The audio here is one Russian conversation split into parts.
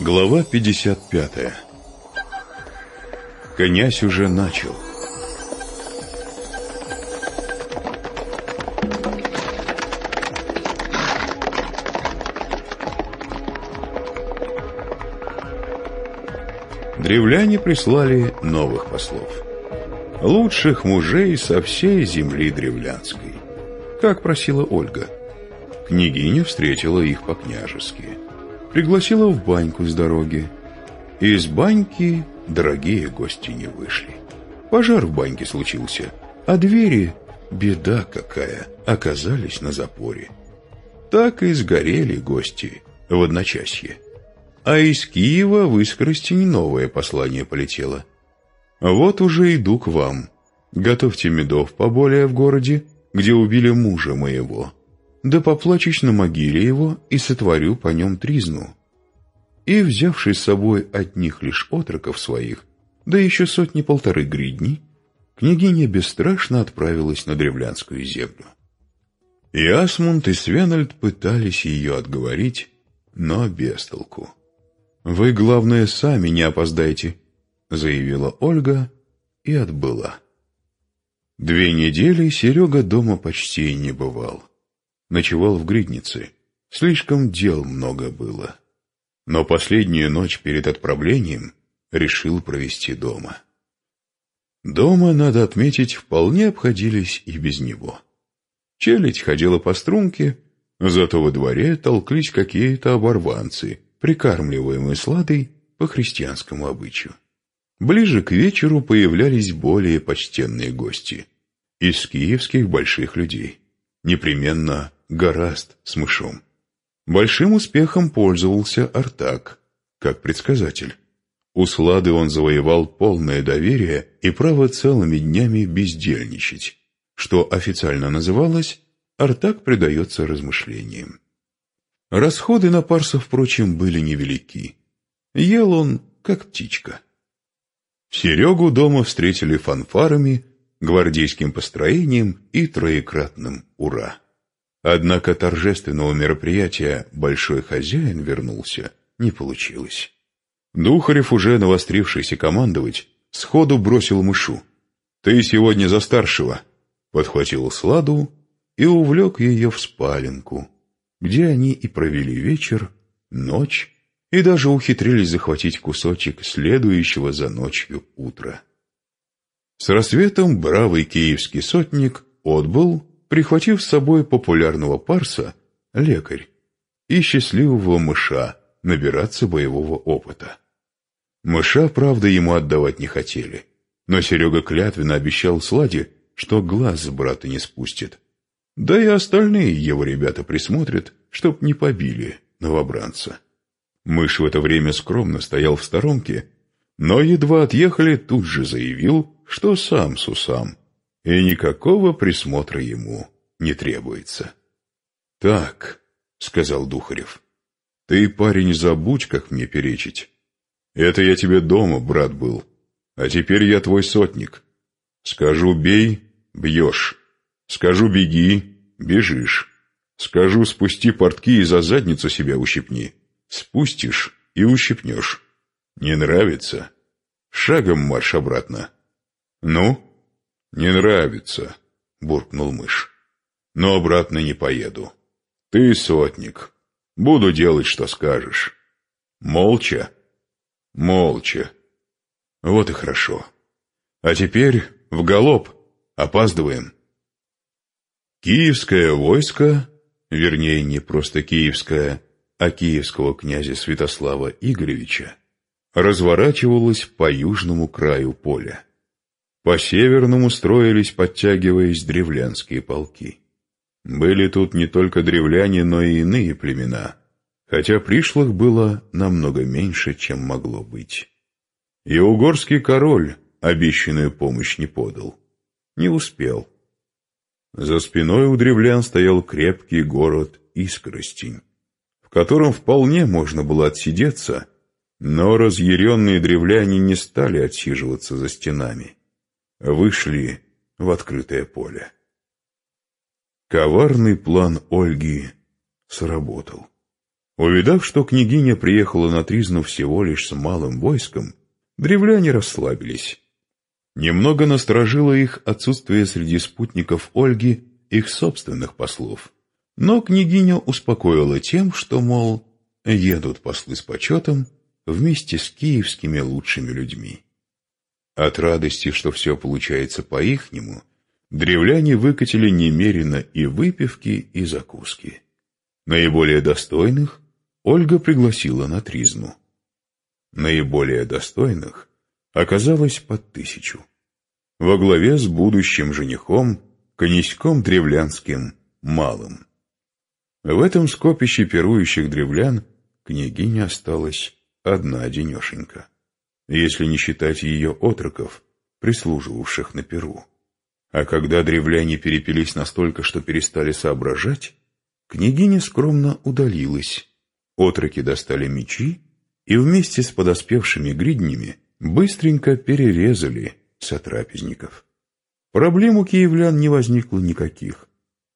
Глава 55 Князь уже начал. Древляне прислали новых послов. Лучших мужей со всей земли древлянской. Как просила Ольга. Княгиня встретила их по-княжески пригласила в баньку с дороги. Из баньки дорогие гости не вышли. Пожар в баньке случился, а двери, беда какая, оказались на запоре. Так и сгорели гости в одночасье. А из Киева в Искоростень новое послание полетело. Вот уже иду к вам. Готовьте медов поболее в городе, где убили мужа моего да поплачусь на могиле его и сотворю по нем тризну. И, взявший с собой от них лишь отроков своих, да еще сотни-полторы гридней, княгиня бесстрашно отправилась на древлянскую землю. И Асмунд и Свенальд пытались ее отговорить, но без толку. «Вы, главное, сами не опоздайте», — заявила Ольга и отбыла. Две недели Серега дома почти не бывал ночевал в гриднице. Слишком дел много было. Но последнюю ночь перед отправлением решил провести дома. Дома, надо отметить, вполне обходились и без него. Челядь ходила по струнке, зато во дворе толклись какие-то оборванцы, прикармливаемые сладой по христианскому обычаю. Ближе к вечеру появлялись более почтенные гости из киевских больших людей. Непременно гораст с мышом. Большим успехом пользовался Артак, как предсказатель. У Слады он завоевал полное доверие и право целыми днями бездельничать, что официально называлось «Артак предается размышлениям». Расходы на парса, впрочем, были невелики. Ел он, как птичка. Серегу дома встретили фанфарами, гвардейским построением и троекратным «Ура!». Однако торжественного мероприятия «Большой хозяин» вернулся не получилось. Духарев, уже навострившийся командовать, сходу бросил мышу. «Ты сегодня за старшего!» Подхватил Сладу и увлек ее в спаленку, где они и провели вечер, ночь и даже ухитрились захватить кусочек следующего за ночью утра. С рассветом бравый киевский сотник отбыл прихватив с собой популярного парса, лекарь, и счастливого мыша набираться боевого опыта. Мыша, правда, ему отдавать не хотели, но Серега клятвенно обещал Сладе, что глаз с брата не спустит. Да и остальные его ребята присмотрят, чтоб не побили новобранца. Мышь в это время скромно стоял в сторонке, но едва отъехали, тут же заявил, что сам с усам и никакого присмотра ему не требуется. — Так, — сказал Духарев, — ты, парень, забудь, как мне перечить. Это я тебе дома, брат, был, а теперь я твой сотник. Скажу «бей» — бьешь, скажу «беги» — бежишь, скажу «спусти портки и за задницу себя ущипни», спустишь и ущипнешь. Не нравится? Шагом марш обратно. Ну? «Не нравится», — буркнул мышь. «Но обратно не поеду. Ты сотник. Буду делать, что скажешь. Молча?» «Молча. Вот и хорошо. А теперь в галоп. Опаздываем». Киевское войско, вернее, не просто киевское, а киевского князя Святослава Игоревича, разворачивалось по южному краю поля. По северному строились, подтягиваясь, древлянские полки. Были тут не только древляне, но и иные племена, хотя пришлых было намного меньше, чем могло быть. И угорский король обещанную помощь не подал. Не успел. За спиной у древлян стоял крепкий город Искоростень, в котором вполне можно было отсидеться, но разъяренные древляне не стали отсиживаться за стенами вышли в открытое поле. Коварный план Ольги сработал. Увидав, что княгиня приехала на Тризну всего лишь с малым войском, древляне расслабились. Немного насторожило их отсутствие среди спутников Ольги их собственных послов. Но княгиня успокоила тем, что, мол, едут послы с почетом вместе с киевскими лучшими людьми. От радости, что все получается по-ихнему, древляне выкатили немерено и выпивки, и закуски. Наиболее достойных Ольга пригласила на тризну. Наиболее достойных оказалось под тысячу. Во главе с будущим женихом, князьком древлянским, малым. В этом скопище пирующих древлян княгиня осталась одна денешенька, если не считать ее отроков, прислуживавших на перу. А когда древляне перепились настолько, что перестали соображать, княгиня скромно удалилась. Отроки достали мечи и вместе с подоспевшими гриднями быстренько перерезали сотрапезников. Проблем у киевлян не возникло никаких,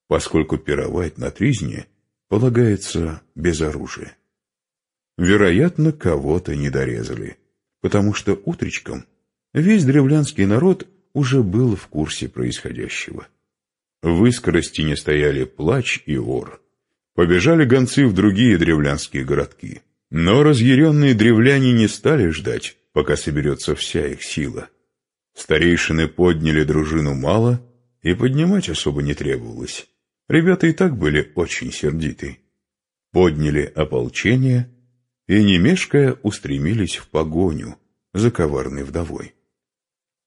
поскольку пировать на тризне полагается без оружия. Вероятно, кого-то не дорезали, потому что утречком весь древлянский народ уже был в курсе происходящего. В Искоростине стояли плач и ор. Побежали гонцы в другие древлянские городки. Но разъяренные древляне не стали ждать, пока соберется вся их сила. Старейшины подняли дружину мало, и поднимать особо не требовалось. Ребята и так были очень сердиты. Подняли ополчение и, не мешкая, устремились в погоню за коварной вдовой.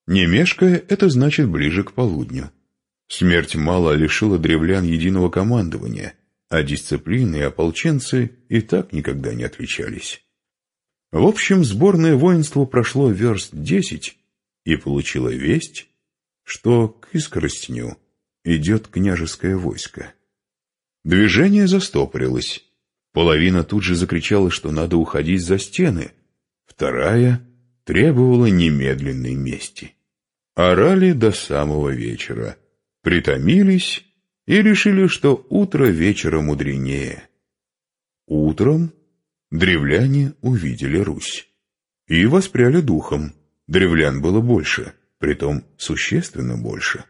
Не мешкая — это значит ближе к полудню. Смерть мало лишила древлян единого командования, а дисциплины и ополченцы и так никогда не отличались. В общем, сборное воинство прошло верст десять и получило весть, что к Искоростню идет княжеское войско. Движение застопорилось. Половина тут же закричала, что надо уходить за стены. Вторая требовала немедленной мести. Орали до самого вечера, притомились и решили, что утро вечера мудренее. Утром древляне увидели Русь и воспряли духом. Древлян было больше, притом существенно больше.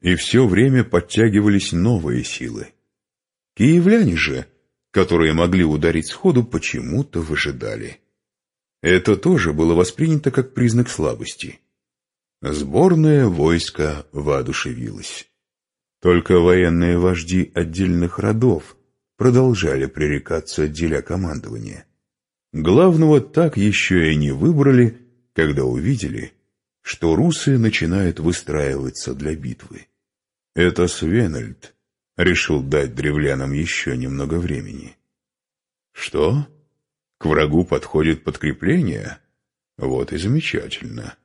И все время подтягивались новые силы. Киевляне же — которые могли ударить сходу, почему-то выжидали. Это тоже было воспринято как признак слабости. Сборное войско воодушевилось. Только военные вожди отдельных родов продолжали пререкаться, деля командования. Главного так еще и не выбрали, когда увидели, что русы начинают выстраиваться для битвы. Это Свенальд, решил дать древлянам еще немного времени. Что? К врагу подходит подкрепление? Вот и замечательно.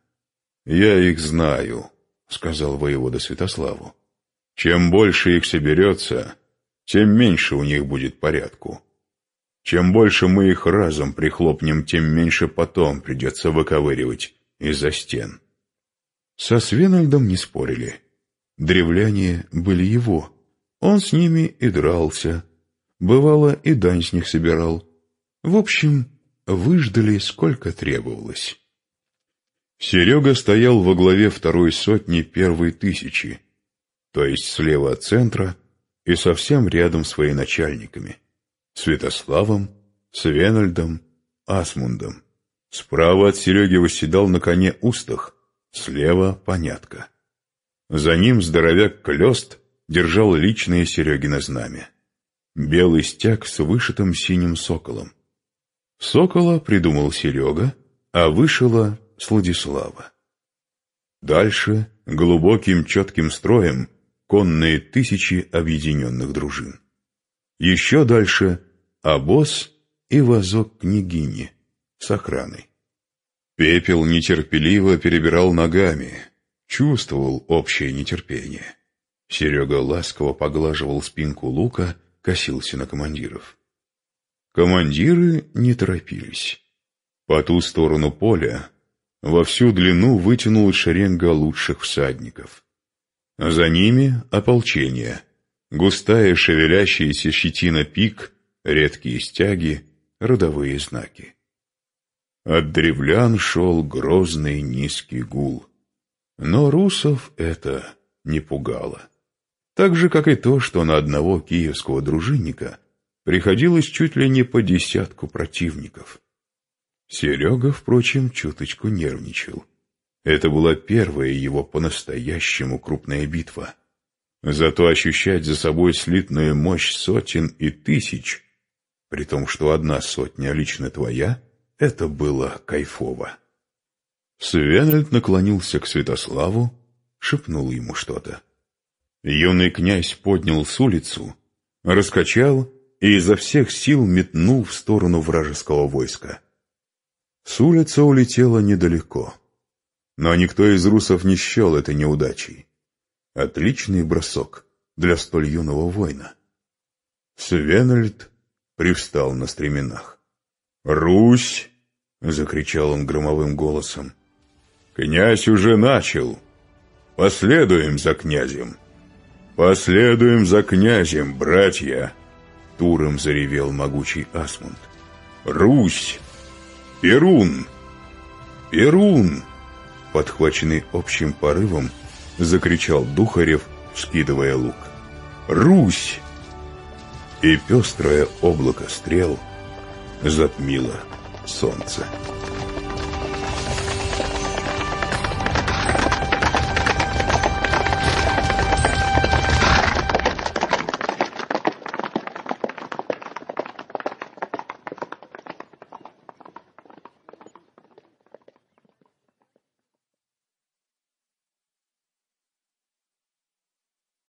Я их знаю, сказал воевода Святославу. Чем больше их соберется, тем меньше у них будет порядку. Чем больше мы их разом прихлопнем, тем меньше потом придется выковыривать из-за стен. Со Свенальдом не спорили. Древляне были его, он с ними и дрался. Бывало, и дань с них собирал. В общем, выждали, сколько требовалось. Серега стоял во главе второй сотни первой тысячи, то есть слева от центра и совсем рядом с военачальниками — Святославом, Свенальдом, Асмундом. Справа от Сереги восседал на коне Устах, слева — Понятка. За ним здоровяк Клёст держал личное Серегино знамя. Белый стяг с вышитым синим соколом. Сокола придумал Серега, а вышила Сладислава. Дальше глубоким четким строем конные тысячи объединенных дружин. Еще дальше обоз и вазок княгини с охраной. Пепел нетерпеливо перебирал ногами, чувствовал общее нетерпение. Серега ласково поглаживал спинку лука, косился на командиров. Командиры не торопились. По ту сторону поля во всю длину вытянулась шеренга лучших всадников. За ними ополчение, густая шевелящаяся щетина пик, редкие стяги, родовые знаки. От древлян шел грозный низкий гул. Но русов это не пугало. Так же, как и то, что на одного киевского дружинника приходилось чуть ли не по десятку противников. Серега, впрочем, чуточку нервничал. Это была первая его по-настоящему крупная битва. Зато ощущать за собой слитную мощь сотен и тысяч, при том, что одна сотня лично твоя, это было кайфово. Свенельд наклонился к Святославу, шепнул ему что-то. Юный князь поднял с улицу, раскачал и изо всех сил метнул в сторону вражеского войска. С улицы улетела недалеко. Но никто из русов не счел это неудачей. Отличный бросок для столь юного воина. Свенальд привстал на стременах. «Русь!» — закричал он громовым голосом. «Князь уже начал. Последуем за князем. Последуем за князем, братья!» Туром заревел могучий Асмунд. «Русь! Перун! Перун!» Подхваченный общим порывом, закричал Духарев, скидывая лук. «Русь!» И пестрое облако стрел затмило солнце.